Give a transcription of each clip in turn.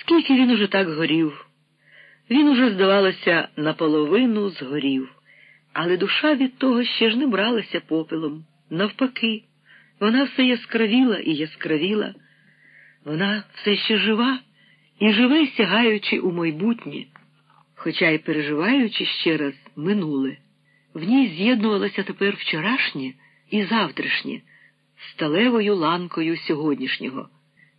Скільки він уже так горів? Він уже, здавалося, наполовину згорів, але душа від того ще ж не бралася попелом. Навпаки, вона все яскравіла і яскравіла. Вона все ще жива і живе, сягаючи у майбутнє, хоча й переживаючи ще раз минуле. В ній з'єднувалося тепер вчорашнє і завтрашнє сталевою ланкою сьогоднішнього.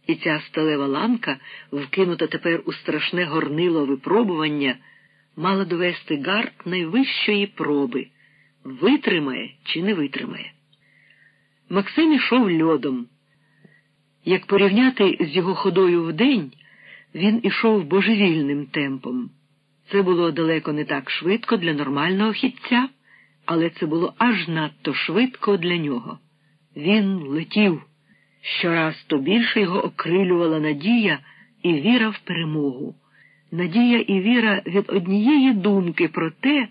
І ця сталева ланка, вкинута тепер у страшне горнило випробування, мала довести гард найвищої проби витримає чи не витримає. Максим ішов льодом. Як порівняти з його ходою вдень, він ішов божевільним темпом. Це було далеко не так швидко для нормального хідця, але це було аж надто швидко для нього. Він летів. Щораз то більше його окрилювала надія і віра в перемогу. Надія і віра від однієї думки про те,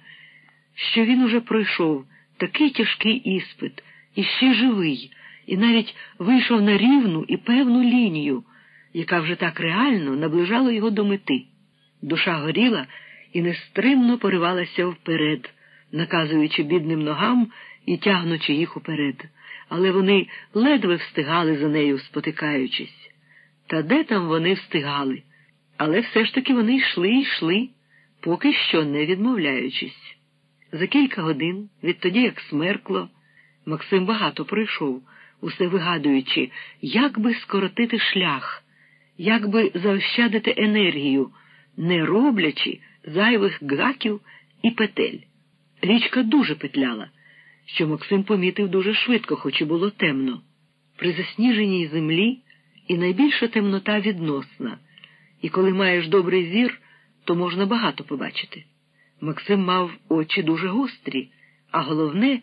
що він уже пройшов такий тяжкий іспит, і ще живий, і навіть вийшов на рівну і певну лінію, яка вже так реально наближала його до мети. Душа горіла і нестримно поривалася вперед, наказуючи бідним ногам і тягнучи їх уперед але вони ледве встигали за нею, спотикаючись. Та де там вони встигали? Але все ж таки вони йшли і йшли, поки що не відмовляючись. За кілька годин, відтоді як смеркло, Максим багато пройшов, усе вигадуючи, як би скоротити шлях, як би заощадити енергію, не роблячи зайвих гаків і петель. Річка дуже петляла що Максим помітив дуже швидко, хоч і було темно. При засніженій землі і найбільша темнота відносна, і коли маєш добрий зір, то можна багато побачити. Максим мав очі дуже гострі, а головне,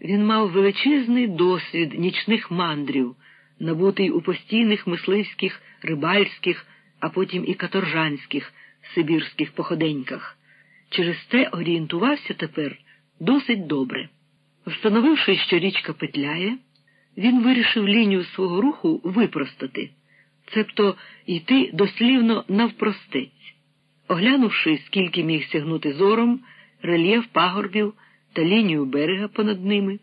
він мав величезний досвід нічних мандрів, набутий у постійних мисливських, рибальських, а потім і каторжанських, сибірських походеньках. Через те орієнтувався тепер досить добре. Встановивши, що річка петляє, він вирішив лінію свого руху випростати, цебто йти дослівно навпростець. Оглянувши, скільки міг сягнути зором, рельєф пагорбів та лінію берега понад ними,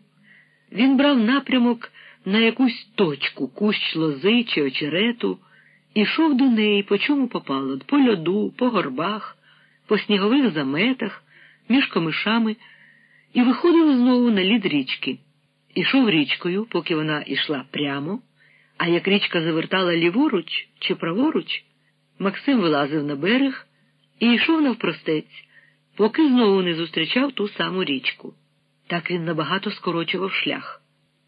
він брав напрямок на якусь точку, кущ лози чи очерету, і йшов до неї, по чому попало, по льоду, по горбах, по снігових заметах, між комишами і виходив знову на лід річки. Ішов річкою, поки вона йшла прямо, а як річка завертала ліворуч чи праворуч, Максим вилазив на берег і йшов навпростець, поки знову не зустрічав ту саму річку. Так він набагато скорочував шлях.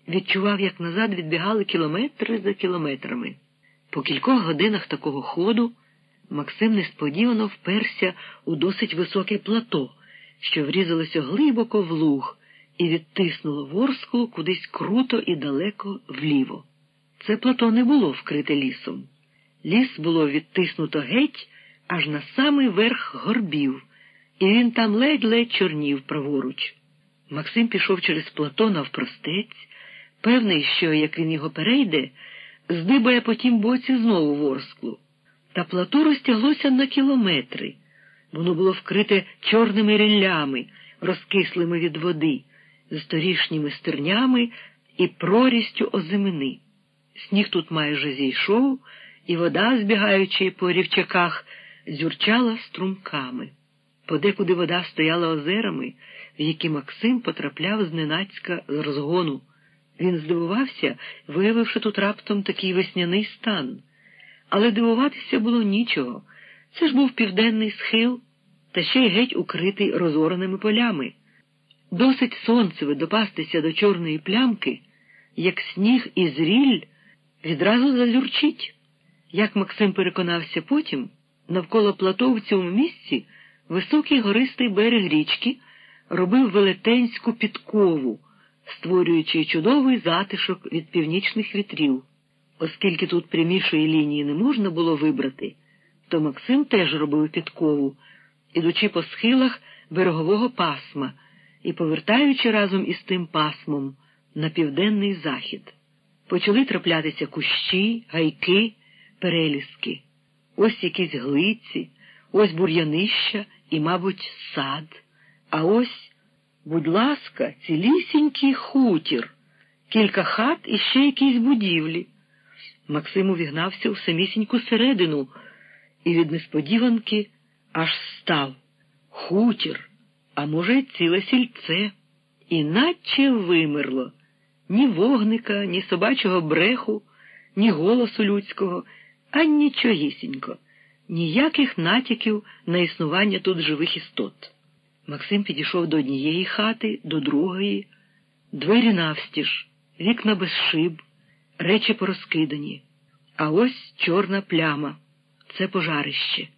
Відчував, як назад відбігали кілометри за кілометрами. По кількох годинах такого ходу Максим несподівано вперся у досить високе плато що врізалося глибоко в луг і відтиснуло ворску кудись круто і далеко вліво. Це плато не було вкрите лісом. Ліс було відтиснуто геть аж на самий верх горбів, і він там ледь-ледь чорнів праворуч. Максим пішов через плато навпростець, певний, що, як він його перейде, здибає по тім боці знову ворсклу. Та плато розтяглося на кілометри. Воно було вкрите чорними ріллями, розкислими від води, з торішніми стернями і прорістю озимини. Сніг тут майже зійшов, і вода, збігаючи по рівчаках, зюрчала струмками. Подекуди вода стояла озерами, в які Максим потрапляв зненацька з розгону. Він здивувався, виявивши тут раптом такий весняний стан. Але дивуватися було нічого. Це ж був південний схил, та ще й геть укритий розораними полями. Досить сонцеве допастися до чорної плямки, як сніг і зріль відразу зазюрчить. Як Максим переконався потім, навколо плато в цьому місці високий гористий берег річки робив велетенську підкову, створюючи чудовий затишок від північних вітрів. Оскільки тут прямішої лінії не можна було вибрати то Максим теж робив підкову, ідучи по схилах берегового пасма і повертаючи разом із тим пасмом на південний захід. Почали траплятися кущі, гайки, переліски. ось якісь глиці, ось бур'янища і, мабуть, сад. А ось, будь ласка, цілісінький хутір, кілька хат і ще якісь будівлі. Максим увігнався у самісіньку середину і від несподіванки аж став. Хутір, а може, ціле сільце, іначе вимерло ні вогника, ні собачого бреху, ні голосу людського, а нічогісінько, ніяких натяків на існування тут живих істот. Максим підійшов до однієї хати, до другої, двері навстіж, вікна без шиб, речі порозкидані. А ось чорна пляма це пожарище.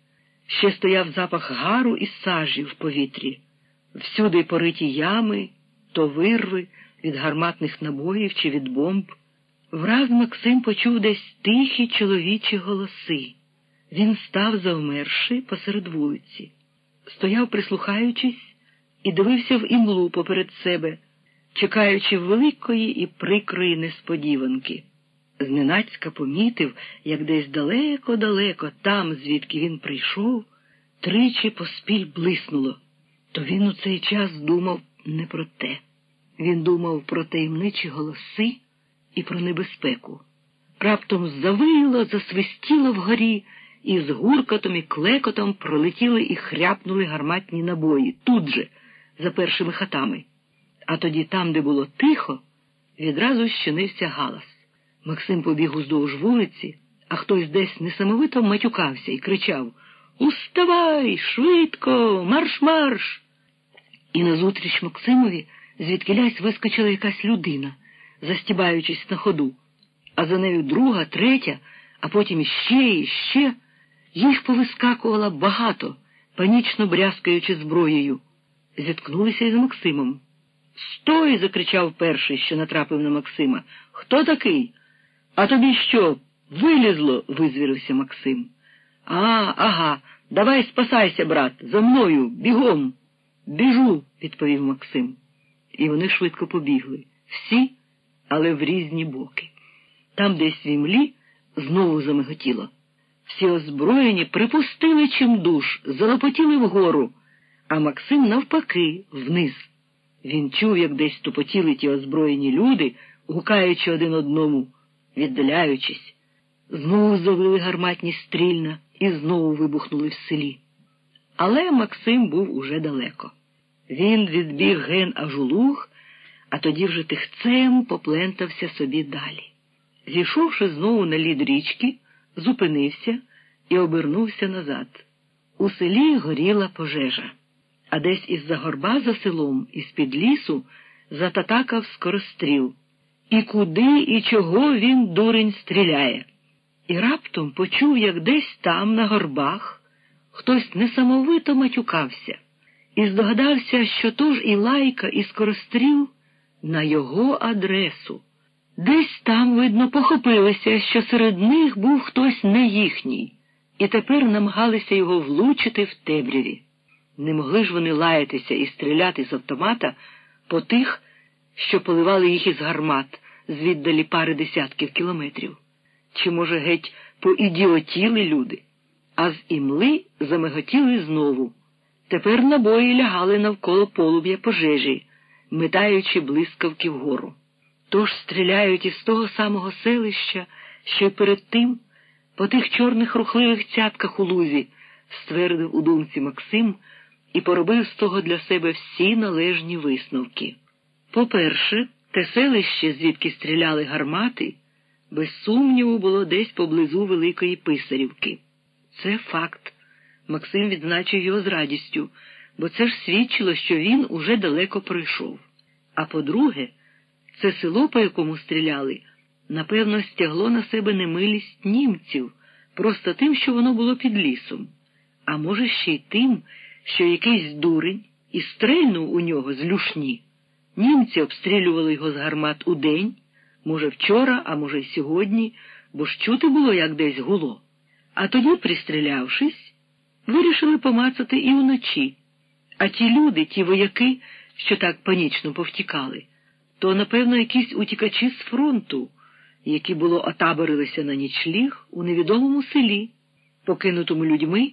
Ще стояв запах гару і сажі в повітрі, всюди пориті ями, то вирви від гарматних набоїв чи від бомб. Враз Максим почув десь тихі чоловічі голоси. Він став завмерши посеред вулиці, стояв, прислухаючись, і дивився в імлу поперед себе, чекаючи великої і прикрої несподіванки. Зненацька помітив, як десь далеко-далеко, там, звідки він прийшов, тричі поспіль блиснуло. То він у цей час думав не про те. Він думав про таємничі голоси і про небезпеку. Раптом завило, засвистіло вгорі, і з гуркотом і клекотом пролетіли і хряпнули гарматні набої тут же, за першими хатами. А тоді, там, де було тихо, відразу щинився галас. Максим побіг уздовж вулиці, а хтось десь несамовито матюкався і кричав Уставай, швидко, марш-марш! І назустріч Максимові звідкилясь вискочила якась людина, застібаючись на ходу, а за нею друга, третя, а потім іще і ще. Їх повискакувало багато, панічно брязкаючи зброєю. Зіткнулися із Максимом. Стой! закричав перший, що натрапив на Максима. Хто такий? А тобі що? Вилізло? визвірився Максим. А, ага, давай спасайся, брат, за мною, бігом. Біжу, відповів Максим. І вони швидко побігли. Всі, але в різні боки. Там, десь в імлі, знову замиготіло. Всі озброєні припустили чим душ, залопотіли вгору, а Максим навпаки, вниз. Він чув, як десь тупотіли ті озброєні люди, гукаючи один одному, віддаляючись. Знову завили гарматні стрільна і знову вибухнули в селі. Але Максим був уже далеко. Він відбіг ген аж у луг, а тоді вже тихцем поплентався собі далі. Зійшовши знову на лід річки, зупинився і обернувся назад. У селі горіла пожежа, а десь із-за горба за селом, із-під лісу, зататакав скоростріл. І куди і чого він, дурень, стріляє. І раптом почув, як десь там, на горбах, хтось несамовито матюкався, і здогадався, що то ж і лайка, і скоростріл на його адресу. Десь там, видно, похопилися, що серед них був хтось не їхній, і тепер намагалися його влучити в темряві. Не могли ж вони лаятися і стріляти з автомата по тих, що поливали їх із гармат звіддалі пари десятків кілометрів. Чи, може, геть поідіотіли люди, а з імли замиготіли знову. Тепер набої лягали навколо полум'я пожежі, метаючи блискавки вгору. Тож стріляють із того самого селища, що й перед тим, по тих чорних рухливих цятках у лузі, ствердив у думці Максим і поробив з того для себе всі належні висновки. По-перше, те селище, звідки стріляли гармати, без сумніву, було десь поблизу Великої Писарівки. Це факт. Максим відзначив його з радістю, бо це ж свідчило, що він уже далеко пройшов. А по-друге, це село, по якому стріляли, напевно, стягло на себе немилість німців, просто тим, що воно було під лісом, а може, ще й тим, що якийсь дурень і стрельнув у нього з люшні. Німці обстрілювали його з гармат у день, може, вчора, а може, й сьогодні, бо ж чути було, як десь гуло. А тоді, пристрілявшись, вирішили помацати і вночі. А ті люди, ті вояки, що так панічно повтікали, то, напевно, якісь утікачі з фронту, які було отаборилися на нічліг у невідомому селі. покинутому людьми